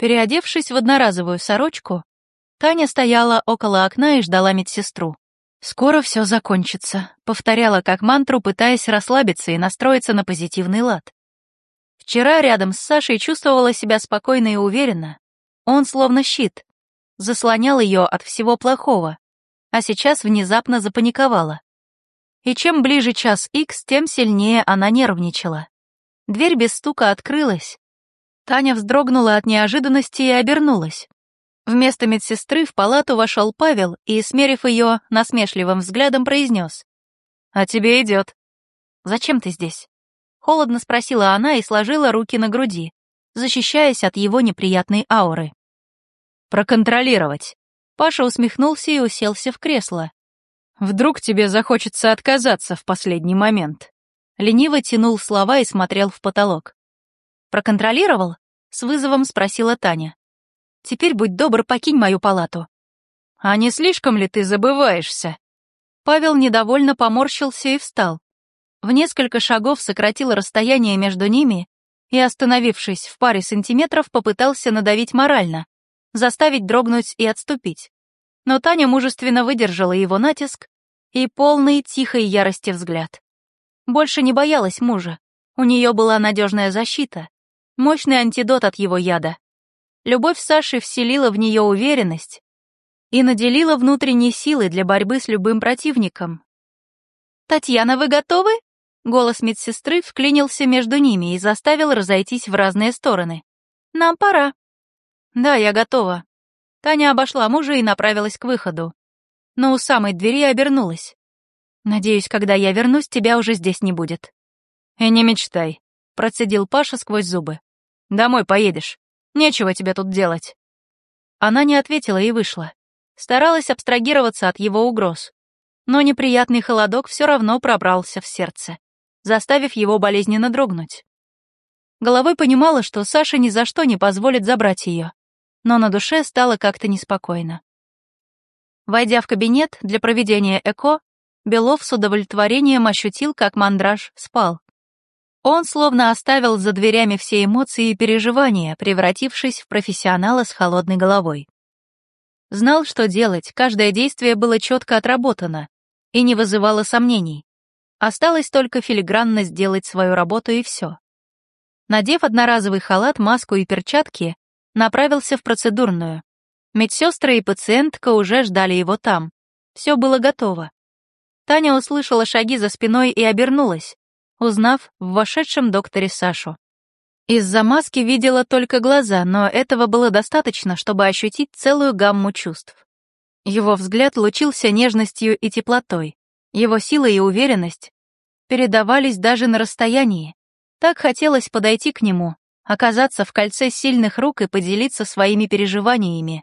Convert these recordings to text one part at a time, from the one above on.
Переодевшись в одноразовую сорочку, Таня стояла около окна и ждала медсестру. «Скоро все закончится», — повторяла как мантру, пытаясь расслабиться и настроиться на позитивный лад. Вчера рядом с Сашей чувствовала себя спокойно и уверенно. Он словно щит, заслонял ее от всего плохого, а сейчас внезапно запаниковала. И чем ближе час икс, тем сильнее она нервничала. Дверь без стука открылась. Таня вздрогнула от неожиданности и обернулась. Вместо медсестры в палату вошел Павел и, смерив ее насмешливым взглядом, произнес. «А тебе идет». «Зачем ты здесь?» Холодно спросила она и сложила руки на груди, защищаясь от его неприятной ауры. «Проконтролировать». Паша усмехнулся и уселся в кресло. «Вдруг тебе захочется отказаться в последний момент?» Лениво тянул слова и смотрел в потолок. «Проконтролировал?» — с вызовом спросила Таня. «Теперь будь добр, покинь мою палату». «А не слишком ли ты забываешься?» Павел недовольно поморщился и встал. В несколько шагов сократил расстояние между ними и, остановившись в паре сантиметров, попытался надавить морально, заставить дрогнуть и отступить. Но Таня мужественно выдержала его натиск и полный тихой ярости взгляд. Больше не боялась мужа. У нее была надежная защита, мощный антидот от его яда. Любовь Саши вселила в нее уверенность и наделила внутренней силой для борьбы с любым противником. «Татьяна, вы готовы?» Голос медсестры вклинился между ними и заставил разойтись в разные стороны. «Нам пора». «Да, я готова». Таня обошла мужа и направилась к выходу. Но у самой двери обернулась. «Надеюсь, когда я вернусь, тебя уже здесь не будет». «И не мечтай», — процедил Паша сквозь зубы. «Домой поедешь. Нечего тебе тут делать». Она не ответила и вышла. Старалась абстрагироваться от его угроз. Но неприятный холодок все равно пробрался в сердце заставив его болезненно дрогнуть. Головой понимала, что Саша ни за что не позволит забрать ее, но на душе стало как-то неспокойно. Войдя в кабинет для проведения ЭКО, Белов с удовлетворением ощутил, как мандраж спал. Он словно оставил за дверями все эмоции и переживания, превратившись в профессионала с холодной головой. Знал, что делать, каждое действие было четко отработано и не вызывало сомнений. Осталось только филигранно сделать свою работу и все. Надев одноразовый халат, маску и перчатки, направился в процедурную. Медсестры и пациентка уже ждали его там. Все было готово. Таня услышала шаги за спиной и обернулась, узнав в вошедшем докторе Сашу. Из-за маски видела только глаза, но этого было достаточно, чтобы ощутить целую гамму чувств. Его взгляд лучился нежностью и теплотой. Его сила и уверенность передавались даже на расстоянии. Так хотелось подойти к нему, оказаться в кольце сильных рук и поделиться своими переживаниями.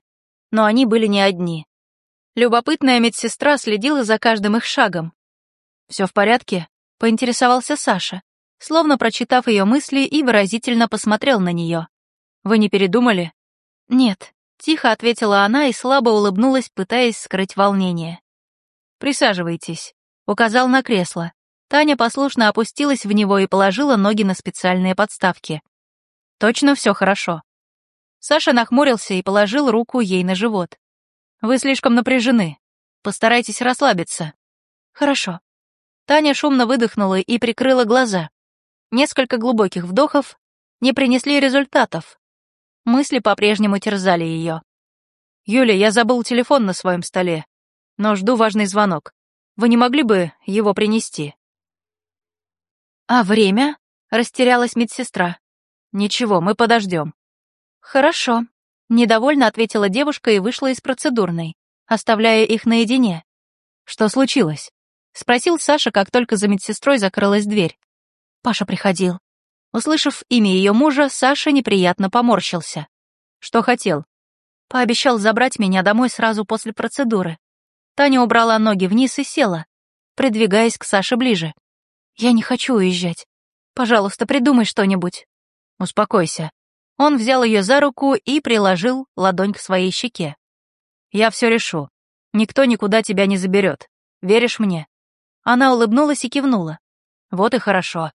Но они были не одни. Любопытная медсестра следила за каждым их шагом. «Все в порядке?» — поинтересовался Саша, словно прочитав ее мысли и выразительно посмотрел на нее. «Вы не передумали?» «Нет», — тихо ответила она и слабо улыбнулась, пытаясь скрыть волнение. «Присаживайтесь», указал на кресло. Таня послушно опустилась в него и положила ноги на специальные подставки. Точно все хорошо. Саша нахмурился и положил руку ей на живот. Вы слишком напряжены. Постарайтесь расслабиться. Хорошо. Таня шумно выдохнула и прикрыла глаза. Несколько глубоких вдохов не принесли результатов. Мысли по-прежнему терзали ее. «Юля, я забыл телефон на своем столе, но жду важный звонок. Вы не могли бы его принести?» «А время?» — растерялась медсестра. «Ничего, мы подождем». «Хорошо», — недовольно ответила девушка и вышла из процедурной, оставляя их наедине. «Что случилось?» — спросил Саша, как только за медсестрой закрылась дверь. Паша приходил. Услышав имя ее мужа, Саша неприятно поморщился. «Что хотел?» Пообещал забрать меня домой сразу после процедуры. Таня убрала ноги вниз и села, придвигаясь к Саше ближе. «Я не хочу уезжать. Пожалуйста, придумай что-нибудь». «Успокойся». Он взял ее за руку и приложил ладонь к своей щеке. «Я все решу. Никто никуда тебя не заберет. Веришь мне?» Она улыбнулась и кивнула. «Вот и хорошо.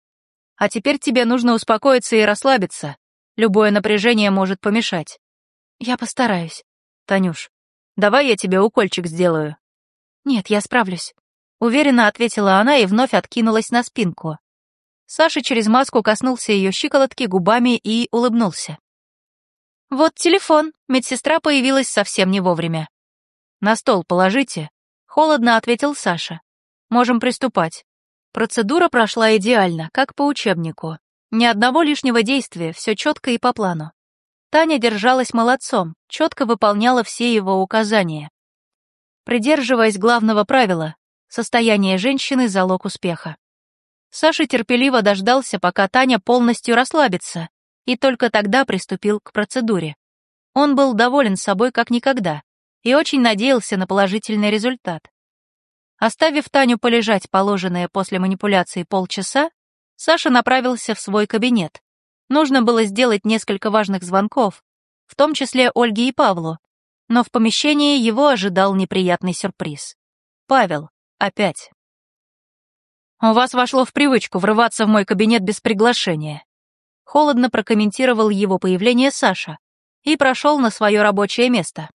А теперь тебе нужно успокоиться и расслабиться. Любое напряжение может помешать. Я постараюсь. Танюш, давай я тебе укольчик сделаю. Нет, я справлюсь. Уверенно ответила она и вновь откинулась на спинку. Саша через маску коснулся ее щиколотки губами и улыбнулся. «Вот телефон», медсестра появилась совсем не вовремя. «На стол положите», — холодно ответил Саша. «Можем приступать». Процедура прошла идеально, как по учебнику. Ни одного лишнего действия, все четко и по плану. Таня держалась молодцом, четко выполняла все его указания. Придерживаясь главного правила, состояние женщины — залог успеха. Саша терпеливо дождался, пока Таня полностью расслабится, и только тогда приступил к процедуре. Он был доволен собой как никогда и очень надеялся на положительный результат. Оставив Таню полежать положенное после манипуляции полчаса, Саша направился в свой кабинет. Нужно было сделать несколько важных звонков, в том числе Ольге и Павлу, но в помещении его ожидал неприятный сюрприз. Павел. Опять. «У вас вошло в привычку врываться в мой кабинет без приглашения», холодно прокомментировал его появление Саша и прошел на свое рабочее место.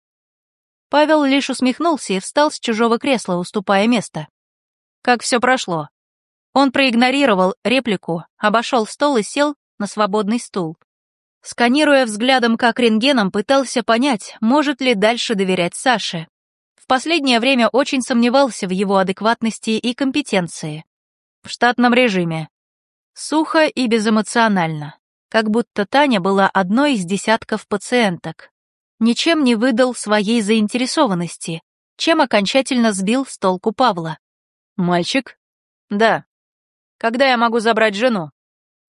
Павел лишь усмехнулся и встал с чужого кресла, уступая место. Как все прошло. Он проигнорировал реплику, обошел стол и сел на свободный стул. Сканируя взглядом как рентгеном, пытался понять, может ли дальше доверять Саше. В последнее время очень сомневался в его адекватности и компетенции. В штатном режиме. Сухо и безэмоционально. Как будто Таня была одной из десятков пациенток, ничем не выдал своей заинтересованности, чем окончательно сбил с толку Павла. «Мальчик?» «Да». «Когда я могу забрать жену?»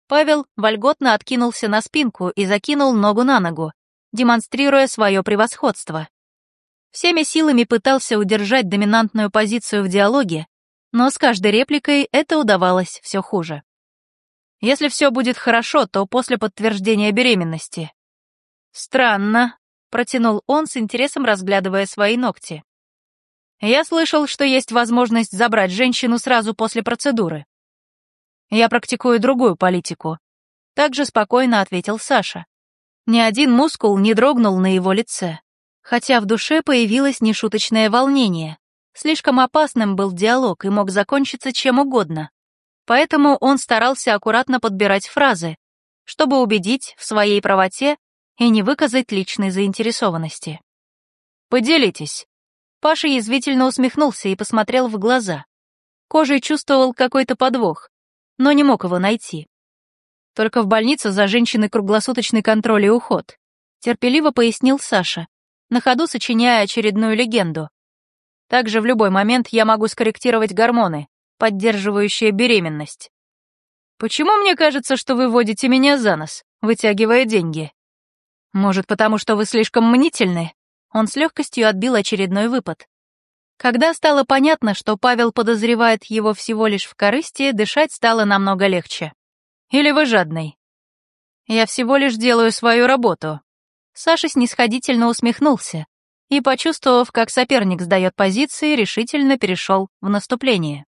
Павел вольготно откинулся на спинку и закинул ногу на ногу, демонстрируя свое превосходство. Всеми силами пытался удержать доминантную позицию в диалоге, но с каждой репликой это удавалось все хуже. Если все будет хорошо, то после подтверждения беременности. Странно, протянул он с интересом, разглядывая свои ногти. Я слышал, что есть возможность забрать женщину сразу после процедуры. Я практикую другую политику. Также спокойно ответил Саша. Ни один мускул не дрогнул на его лице, хотя в душе появилось нешуточное волнение. Слишком опасным был диалог и мог закончиться чем угодно. Поэтому он старался аккуратно подбирать фразы, чтобы убедить в своей правоте и не выказать личной заинтересованности. «Поделитесь». Паша язвительно усмехнулся и посмотрел в глаза. Кожей чувствовал какой-то подвох, но не мог его найти. Только в больницу за женщиной круглосуточный контроль и уход. Терпеливо пояснил Саша, на ходу сочиняя очередную легенду. Также в любой момент я могу скорректировать гормоны, поддерживающие беременность. Почему мне кажется, что вы водите меня за нос, вытягивая деньги? Может, потому что вы слишком мнительны? Он с легкостью отбил очередной выпад. Когда стало понятно, что Павел подозревает его всего лишь в корысти, дышать стало намного легче. Или вы жадный? Я всего лишь делаю свою работу. Саша снисходительно усмехнулся и, почувствовав, как соперник сдает позиции, решительно перешел в наступление.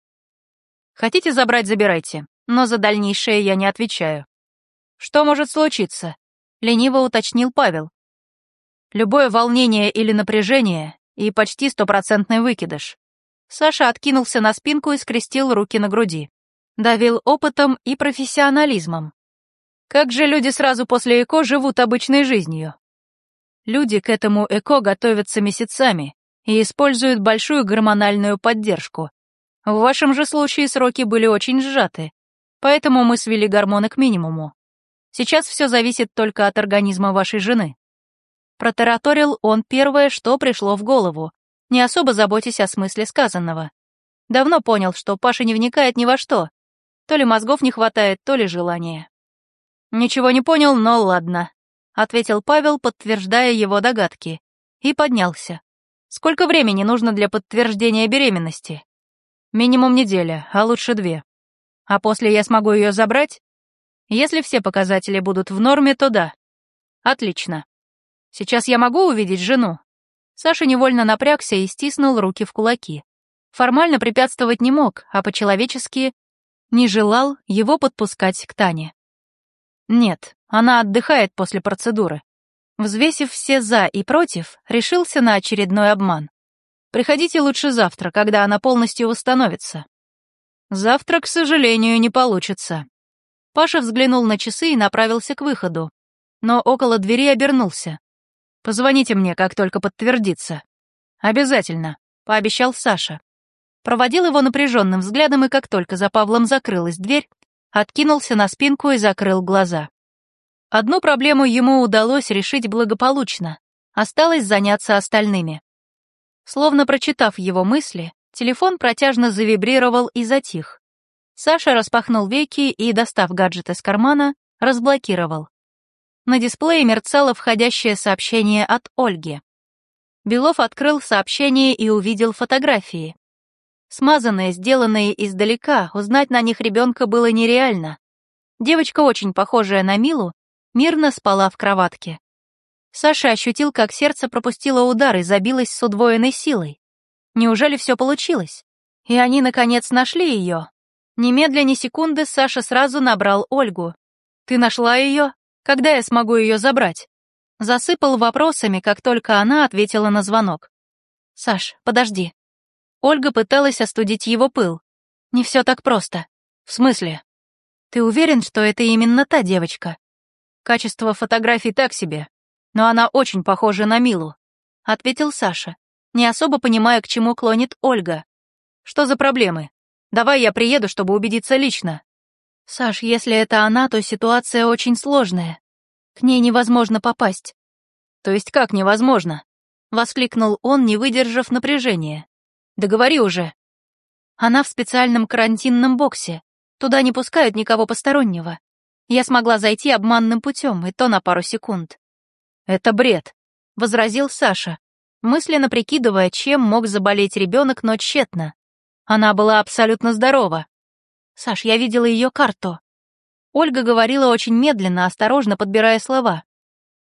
Хотите забрать, забирайте, но за дальнейшее я не отвечаю. Что может случиться? Лениво уточнил Павел. Любое волнение или напряжение и почти стопроцентный выкидыш. Саша откинулся на спинку и скрестил руки на груди. Давил опытом и профессионализмом. Как же люди сразу после ЭКО живут обычной жизнью? Люди к этому ЭКО готовятся месяцами и используют большую гормональную поддержку. В вашем же случае сроки были очень сжаты, поэтому мы свели гормоны к минимуму. Сейчас все зависит только от организма вашей жены. Протараторил он первое, что пришло в голову, не особо заботясь о смысле сказанного. Давно понял, что Паша не вникает ни во что. То ли мозгов не хватает, то ли желания. «Ничего не понял, но ладно», — ответил Павел, подтверждая его догадки, и поднялся. «Сколько времени нужно для подтверждения беременности?» «Минимум неделя, а лучше две. А после я смогу ее забрать?» Если все показатели будут в норме, то да. Отлично. Сейчас я могу увидеть жену? Саша невольно напрягся и стиснул руки в кулаки. Формально препятствовать не мог, а по-человечески не желал его подпускать к Тане. Нет, она отдыхает после процедуры. Взвесив все «за» и «против», решился на очередной обман. «Приходите лучше завтра, когда она полностью восстановится». «Завтра, к сожалению, не получится». Паша взглянул на часы и направился к выходу, но около двери обернулся. «Позвоните мне, как только подтвердится». «Обязательно», — пообещал Саша. Проводил его напряженным взглядом, и как только за Павлом закрылась дверь, откинулся на спинку и закрыл глаза. Одну проблему ему удалось решить благополучно, осталось заняться остальными. Словно прочитав его мысли, телефон протяжно завибрировал и затих. Саша распахнул веки и, достав гаджет из кармана, разблокировал. На дисплее мерцало входящее сообщение от Ольги. Белов открыл сообщение и увидел фотографии. Смазанные, сделанные издалека, узнать на них ребенка было нереально. Девочка, очень похожая на Милу, мирно спала в кроватке. Саша ощутил, как сердце пропустило удар и забилось с удвоенной силой. Неужели все получилось? И они, наконец, нашли ее. Немедля ни секунды Саша сразу набрал Ольгу. «Ты нашла ее? Когда я смогу ее забрать?» Засыпал вопросами, как только она ответила на звонок. «Саш, подожди». Ольга пыталась остудить его пыл. «Не все так просто. В смысле? Ты уверен, что это именно та девочка?» Качество фотографий так себе, но она очень похожа на Милу», — ответил Саша, не особо понимая, к чему клонит Ольга. «Что за проблемы? Давай я приеду, чтобы убедиться лично». «Саш, если это она, то ситуация очень сложная. К ней невозможно попасть». «То есть как невозможно?» — воскликнул он, не выдержав напряжения. «Да говори уже». «Она в специальном карантинном боксе. Туда не пускают никого постороннего. Я смогла зайти обманным путем, и то на пару секунд. «Это бред», — возразил Саша, мысленно прикидывая, чем мог заболеть ребенок, но тщетно. Она была абсолютно здорова. «Саш, я видела ее карту». Ольга говорила очень медленно, осторожно подбирая слова.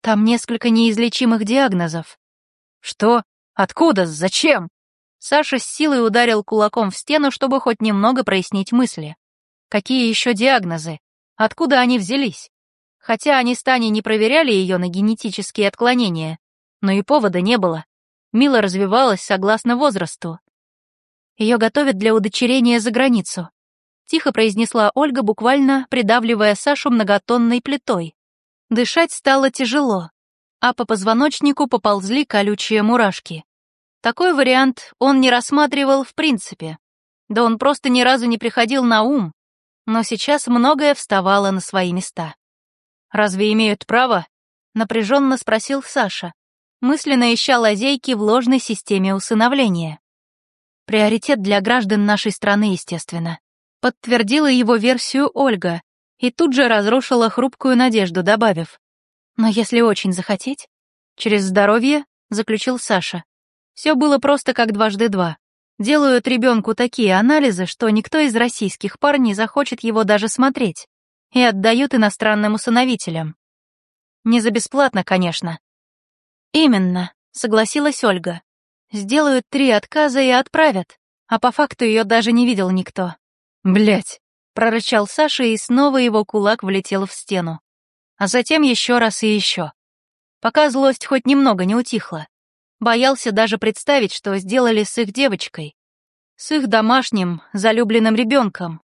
«Там несколько неизлечимых диагнозов». «Что? Откуда? Зачем?» Саша с силой ударил кулаком в стену, чтобы хоть немного прояснить мысли. «Какие еще диагнозы? Откуда они взялись? Хотя они с Таней не проверяли ее на генетические отклонения, но и повода не было. Мила развивалась согласно возрасту. Ее готовят для удочерения за границу. Тихо произнесла Ольга, буквально придавливая Сашу многотонной плитой. Дышать стало тяжело, а по позвоночнику поползли колючие мурашки. Такой вариант он не рассматривал в принципе. Да он просто ни разу не приходил на ум, но сейчас многое вставало на свои места. «Разве имеют право?» — напряженно спросил Саша, мысленно ища лазейки в ложной системе усыновления. «Приоритет для граждан нашей страны, естественно», — подтвердила его версию Ольга и тут же разрушила хрупкую надежду, добавив. «Но если очень захотеть...» «Через здоровье», — заключил Саша. Все было просто как дважды два. Делают ребенку такие анализы, что никто из российских пар не захочет его даже смотреть, и отдают иностранным усыновителям. Не за бесплатно, конечно. Именно, согласилась Ольга. Сделают три отказа и отправят, а по факту ее даже не видел никто. Блять, прорычал Саша, и снова его кулак влетел в стену. А затем еще раз и еще. Пока злость хоть немного не утихла. Боялся даже представить, что сделали с их девочкой. С их домашним, залюбленным ребенком.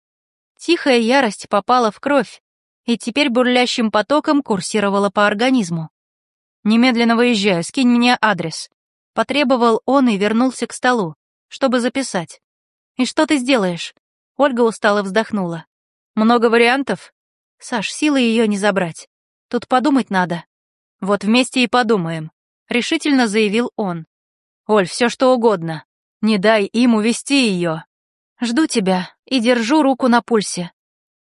Тихая ярость попала в кровь и теперь бурлящим потоком курсировала по организму. «Немедленно выезжаю, скинь мне адрес», — потребовал он и вернулся к столу, чтобы записать. «И что ты сделаешь?» Ольга устало вздохнула. «Много вариантов?» «Саш, силы ее не забрать. Тут подумать надо». «Вот вместе и подумаем», решительно заявил он. «Оль, все что угодно. Не дай им увести ее. Жду тебя и держу руку на пульсе.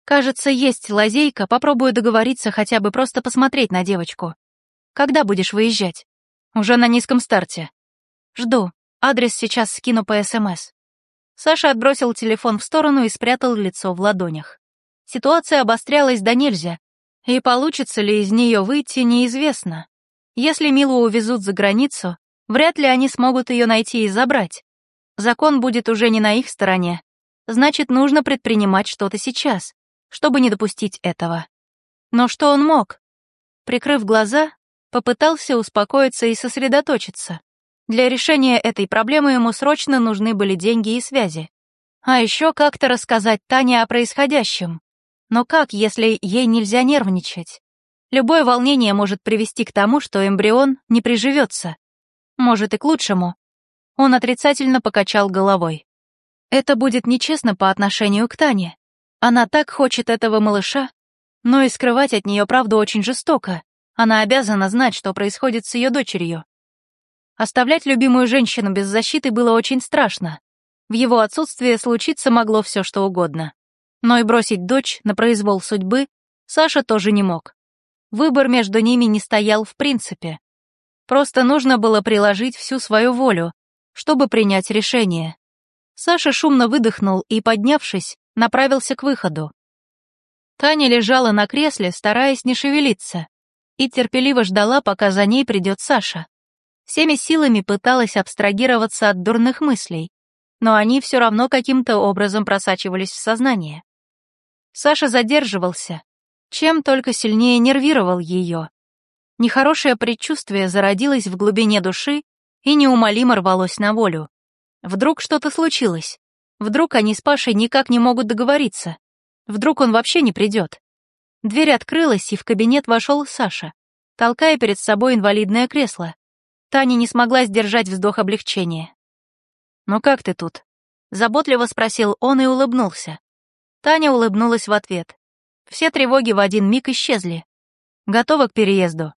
Кажется, есть лазейка, попробую договориться хотя бы просто посмотреть на девочку. Когда будешь выезжать? Уже на низком старте. Жду. Адрес сейчас скину по СМС. Саша отбросил телефон в сторону и спрятал лицо в ладонях. Ситуация обострялась до нельзя, и получится ли из нее выйти, неизвестно. Если Милу увезут за границу, вряд ли они смогут ее найти и забрать. Закон будет уже не на их стороне. Значит, нужно предпринимать что-то сейчас, чтобы не допустить этого. Но что он мог? Прикрыв глаза, Попытался успокоиться и сосредоточиться. Для решения этой проблемы ему срочно нужны были деньги и связи. А еще как-то рассказать Тане о происходящем. Но как, если ей нельзя нервничать? Любое волнение может привести к тому, что эмбрион не приживется. Может и к лучшему. Он отрицательно покачал головой. Это будет нечестно по отношению к Тане. Она так хочет этого малыша, но и скрывать от нее правду очень жестоко. Она обязана знать, что происходит с ее дочерью. Оставлять любимую женщину без защиты было очень страшно. В его отсутствие случиться могло все, что угодно. Но и бросить дочь на произвол судьбы Саша тоже не мог. Выбор между ними не стоял в принципе. Просто нужно было приложить всю свою волю, чтобы принять решение. Саша шумно выдохнул и, поднявшись, направился к выходу. Таня лежала на кресле, стараясь не шевелиться, и терпеливо ждала, пока за ней придет Саша. Всеми силами пыталась абстрагироваться от дурных мыслей, но они все равно каким-то образом просачивались в сознание. Саша задерживался, чем только сильнее нервировал ее. Нехорошее предчувствие зародилось в глубине души и неумолимо рвалось на волю. Вдруг что-то случилось. Вдруг они с Пашей никак не могут договориться. Вдруг он вообще не придет. Дверь открылась, и в кабинет вошел Саша, толкая перед собой инвалидное кресло. Таня не смогла сдержать вздох облегчения. «Ну как ты тут?» — заботливо спросил он и улыбнулся. Таня улыбнулась в ответ. Все тревоги в один миг исчезли. Готова к переезду.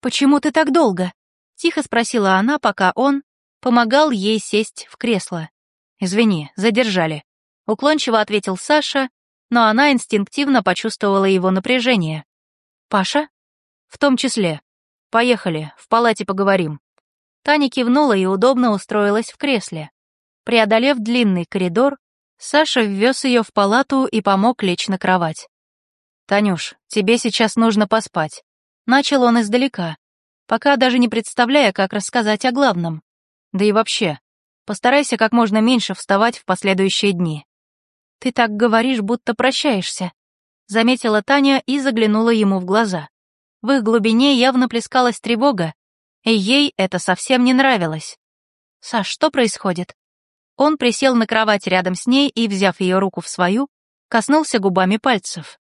«Почему ты так долго?» — тихо спросила она, пока он помогал ей сесть в кресло. «Извини, задержали», — уклончиво ответил Саша, но она инстинктивно почувствовала его напряжение. «Паша?» «В том числе. Поехали, в палате поговорим». Таня кивнула и удобно устроилась в кресле. Преодолев длинный коридор, Саша ввез ее в палату и помог лечь на кровать. «Танюш, тебе сейчас нужно поспать». Начал он издалека, пока даже не представляя, как рассказать о главном. Да и вообще, постарайся как можно меньше вставать в последующие дни. «Ты так говоришь, будто прощаешься», — заметила Таня и заглянула ему в глаза. В их глубине явно плескалась тревога, и ей это совсем не нравилось. «Саш, что происходит?» Он присел на кровать рядом с ней и, взяв ее руку в свою, коснулся губами пальцев.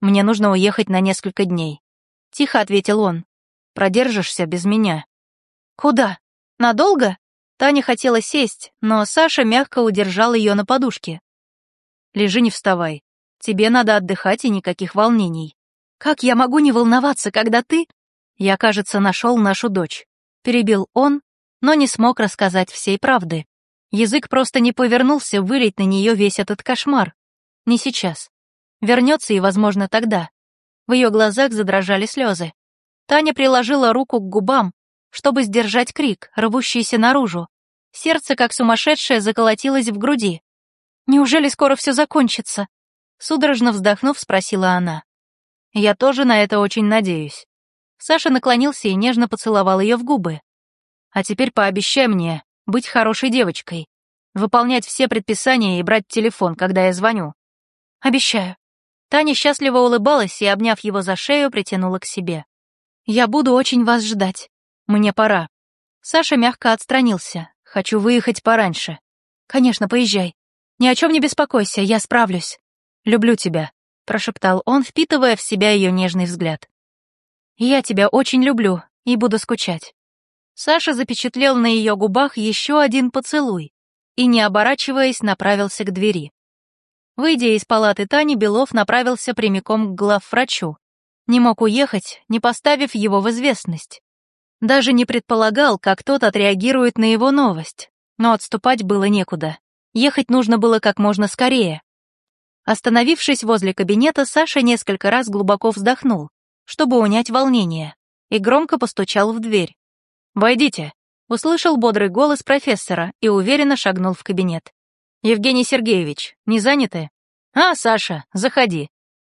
Мне нужно уехать на несколько дней. Тихо ответил он. Продержишься без меня. Куда? Надолго? Таня хотела сесть, но Саша мягко удержал ее на подушке. Лежи, не вставай. Тебе надо отдыхать и никаких волнений. Как я могу не волноваться, когда ты... Я, кажется, нашел нашу дочь. Перебил он, но не смог рассказать всей правды. Язык просто не повернулся вылить на нее весь этот кошмар. Не сейчас. Вернется и, возможно, тогда. В ее глазах задрожали слезы. Таня приложила руку к губам, чтобы сдержать крик, рвущийся наружу. Сердце, как сумасшедшее, заколотилось в груди. «Неужели скоро все закончится?» Судорожно вздохнув, спросила она. «Я тоже на это очень надеюсь». Саша наклонился и нежно поцеловал ее в губы. «А теперь пообещай мне быть хорошей девочкой, выполнять все предписания и брать телефон, когда я звоню». «Обещаю». Таня счастливо улыбалась и, обняв его за шею, притянула к себе. «Я буду очень вас ждать. Мне пора». Саша мягко отстранился. «Хочу выехать пораньше». «Конечно, поезжай. Ни о чем не беспокойся, я справлюсь. Люблю тебя», — прошептал он, впитывая в себя ее нежный взгляд. «Я тебя очень люблю и буду скучать». Саша запечатлел на ее губах еще один поцелуй и, не оборачиваясь, направился к двери. Выйдя из палаты Тани, Белов направился прямиком к главврачу. Не мог уехать, не поставив его в известность. Даже не предполагал, как тот отреагирует на его новость. Но отступать было некуда. Ехать нужно было как можно скорее. Остановившись возле кабинета, Саша несколько раз глубоко вздохнул, чтобы унять волнение, и громко постучал в дверь. «Войдите», — услышал бодрый голос профессора и уверенно шагнул в кабинет. «Евгений Сергеевич, не заняты?» «А, Саша, заходи».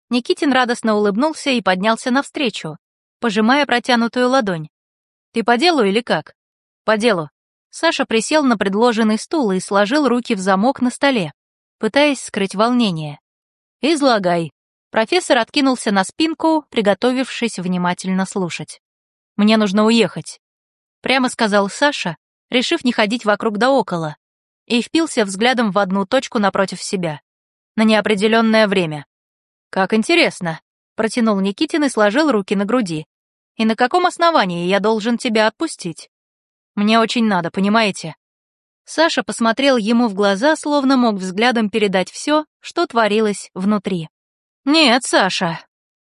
Никитин радостно улыбнулся и поднялся навстречу, пожимая протянутую ладонь. «Ты по делу или как?» «По делу». Саша присел на предложенный стул и сложил руки в замок на столе, пытаясь скрыть волнение. «Излагай». Профессор откинулся на спинку, приготовившись внимательно слушать. Мне нужно уехать. Прямо сказал Саша, решив не ходить вокруг да около, и впился взглядом в одну точку напротив себя. На неопределенное время. «Как интересно», — протянул Никитин и сложил руки на груди. «И на каком основании я должен тебя отпустить? Мне очень надо, понимаете?» Саша посмотрел ему в глаза, словно мог взглядом передать все, что творилось внутри. «Нет, Саша».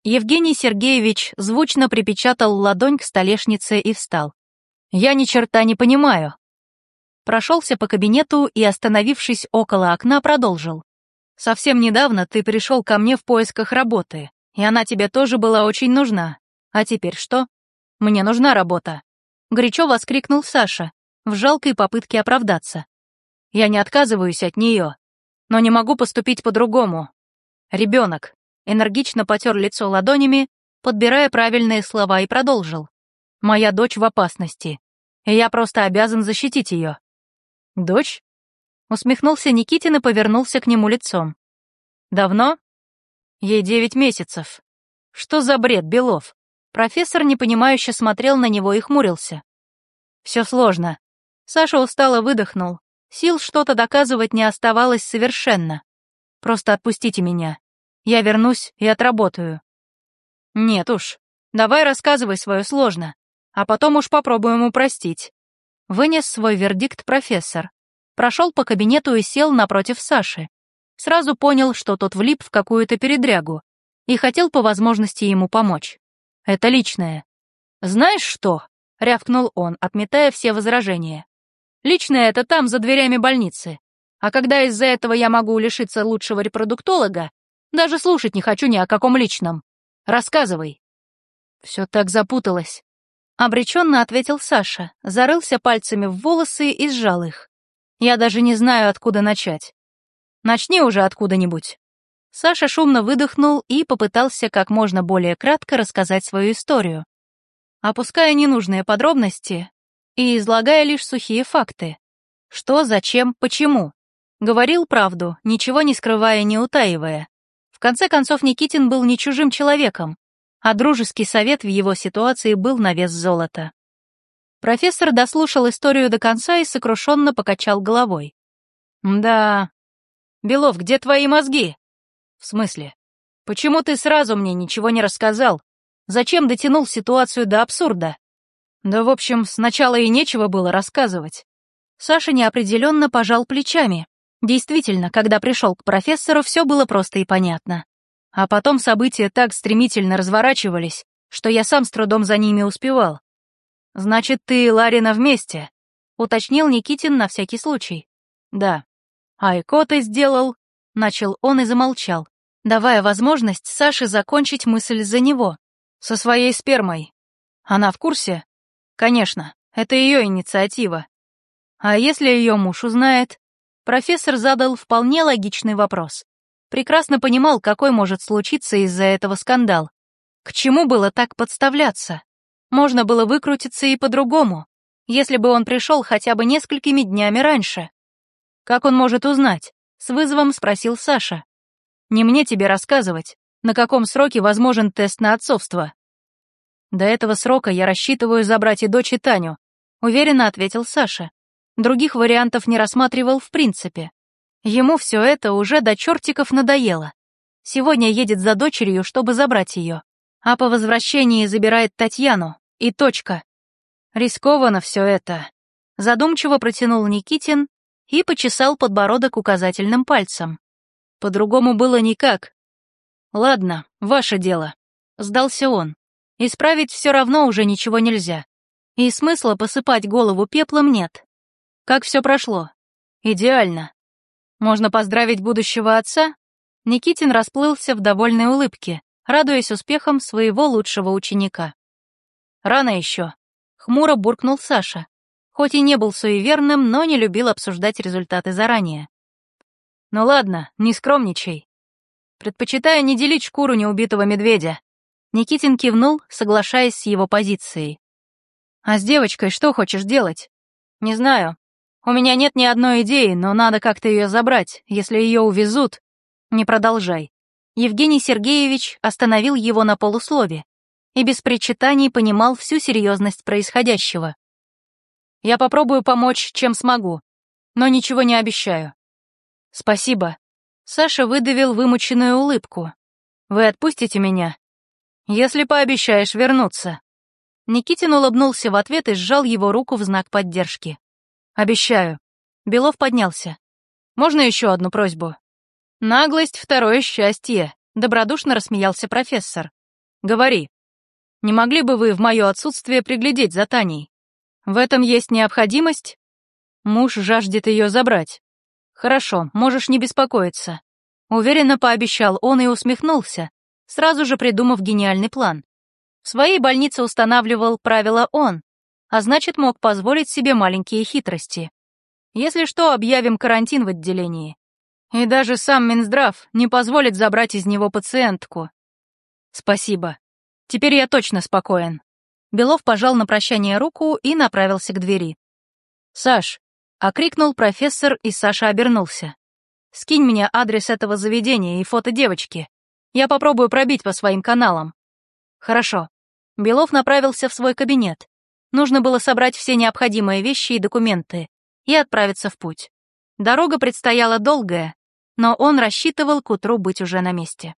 Евгений Сергеевич звучно припечатал ладонь к столешнице и встал. «Я ни черта не понимаю». Прошелся по кабинету и, остановившись около окна, продолжил. «Совсем недавно ты пришел ко мне в поисках работы, и она тебе тоже была очень нужна. А теперь что? Мне нужна работа». Горячо воскликнул Саша, в жалкой попытке оправдаться. Я не отказываюсь от нее, но не могу поступить по-другому. Ребенок энергично потер лицо ладонями, подбирая правильные слова и продолжил. Моя дочь в опасности, и я просто обязан защитить ее. Дочь? Усмехнулся Никитин и повернулся к нему лицом. Давно? Ей девять месяцев. Что за бред, Белов? Профессор непонимающе смотрел на него и хмурился. Все сложно. Саша устало выдохнул. Сил что-то доказывать не оставалось совершенно. Просто отпустите меня. Я вернусь и отработаю. Нет уж. Давай рассказывай свое сложно, а потом уж попробуем упростить. Вынес свой вердикт профессор. Прошел по кабинету и сел напротив Саши. Сразу понял, что тот влип в какую-то передрягу и хотел по возможности ему помочь. Это личное. «Знаешь что?» — рявкнул он, отметая все возражения. Личное это там, за дверями больницы. А когда из-за этого я могу лишиться лучшего репродуктолога, даже слушать не хочу ни о каком личном. Рассказывай. Все так запуталось. Обреченно ответил Саша, зарылся пальцами в волосы и сжал их. Я даже не знаю, откуда начать. Начни уже откуда-нибудь. Саша шумно выдохнул и попытался как можно более кратко рассказать свою историю. Опуская ненужные подробности, и излагая лишь сухие факты. Что, зачем, почему. Говорил правду, ничего не скрывая, не утаивая. В конце концов, Никитин был не чужим человеком, а дружеский совет в его ситуации был на вес золота. Профессор дослушал историю до конца и сокрушенно покачал головой. «Да... Белов, где твои мозги?» «В смысле? Почему ты сразу мне ничего не рассказал? Зачем дотянул ситуацию до абсурда?» Да, в общем, сначала и нечего было рассказывать. Саша неопределенно пожал плечами. Действительно, когда пришел к профессору, все было просто и понятно. А потом события так стремительно разворачивались, что я сам с трудом за ними успевал. «Значит, ты и Ларина вместе?» — уточнил Никитин на всякий случай. «Да». «А ЭКО ты сделал?» — начал он и замолчал, давая возможность Саше закончить мысль за него. «Со своей спермой. Она в курсе?» Конечно, это ее инициатива. А если ее муж узнает? Профессор задал вполне логичный вопрос. Прекрасно понимал, какой может случиться из-за этого скандал. К чему было так подставляться? Можно было выкрутиться и по-другому, если бы он пришел хотя бы несколькими днями раньше. Как он может узнать? С вызовом спросил Саша. Не мне тебе рассказывать, на каком сроке возможен тест на отцовство. До этого срока я рассчитываю забрать и дочь, и Таню», — уверенно ответил Саша. Других вариантов не рассматривал в принципе. Ему все это уже до чертиков надоело. Сегодня едет за дочерью, чтобы забрать ее. А по возвращении забирает Татьяну. И точка. Рискованно все это. Задумчиво протянул Никитин и почесал подбородок указательным пальцем. По-другому было никак. Ладно, ваше дело. Сдался он. Исправить все равно уже ничего нельзя. И смысла посыпать голову пеплом нет. Как все прошло? Идеально. Можно поздравить будущего отца? Никитин расплылся в довольной улыбке, радуясь успехам своего лучшего ученика. Рано еще. Хмуро буркнул Саша. Хоть и не был суеверным, но не любил обсуждать результаты заранее. Ну ладно, не скромничай. Предпочитаю не делить шкуру неубитого медведя. Никитин кивнул, соглашаясь с его позицией. «А с девочкой что хочешь делать?» «Не знаю. У меня нет ни одной идеи, но надо как-то ее забрать. Если ее увезут...» «Не продолжай». Евгений Сергеевич остановил его на полуслове. и без причитаний понимал всю серьезность происходящего. «Я попробую помочь, чем смогу, но ничего не обещаю». «Спасибо». Саша выдавил вымученную улыбку. «Вы отпустите меня?» «Если пообещаешь вернуться». Никитин улыбнулся в ответ и сжал его руку в знак поддержки. «Обещаю». Белов поднялся. «Можно еще одну просьбу?» «Наглость — второе счастье», — добродушно рассмеялся профессор. «Говори. Не могли бы вы в мое отсутствие приглядеть за Таней? В этом есть необходимость? Муж жаждет ее забрать. Хорошо, можешь не беспокоиться». Уверенно пообещал он и усмехнулся, сразу же придумав гениальный план. В своей больнице устанавливал правила он, а значит, мог позволить себе маленькие хитрости. Если что, объявим карантин в отделении. И даже сам Минздрав не позволит забрать из него пациентку. Спасибо. Теперь я точно спокоен. Белов пожал на прощание руку и направился к двери. «Саш!» — окрикнул профессор, и Саша обернулся. «Скинь мне адрес этого заведения и фото девочки. Я попробую пробить по своим каналам». «Хорошо». Белов направился в свой кабинет. Нужно было собрать все необходимые вещи и документы и отправиться в путь. Дорога предстояла долгая, но он рассчитывал к утру быть уже на месте.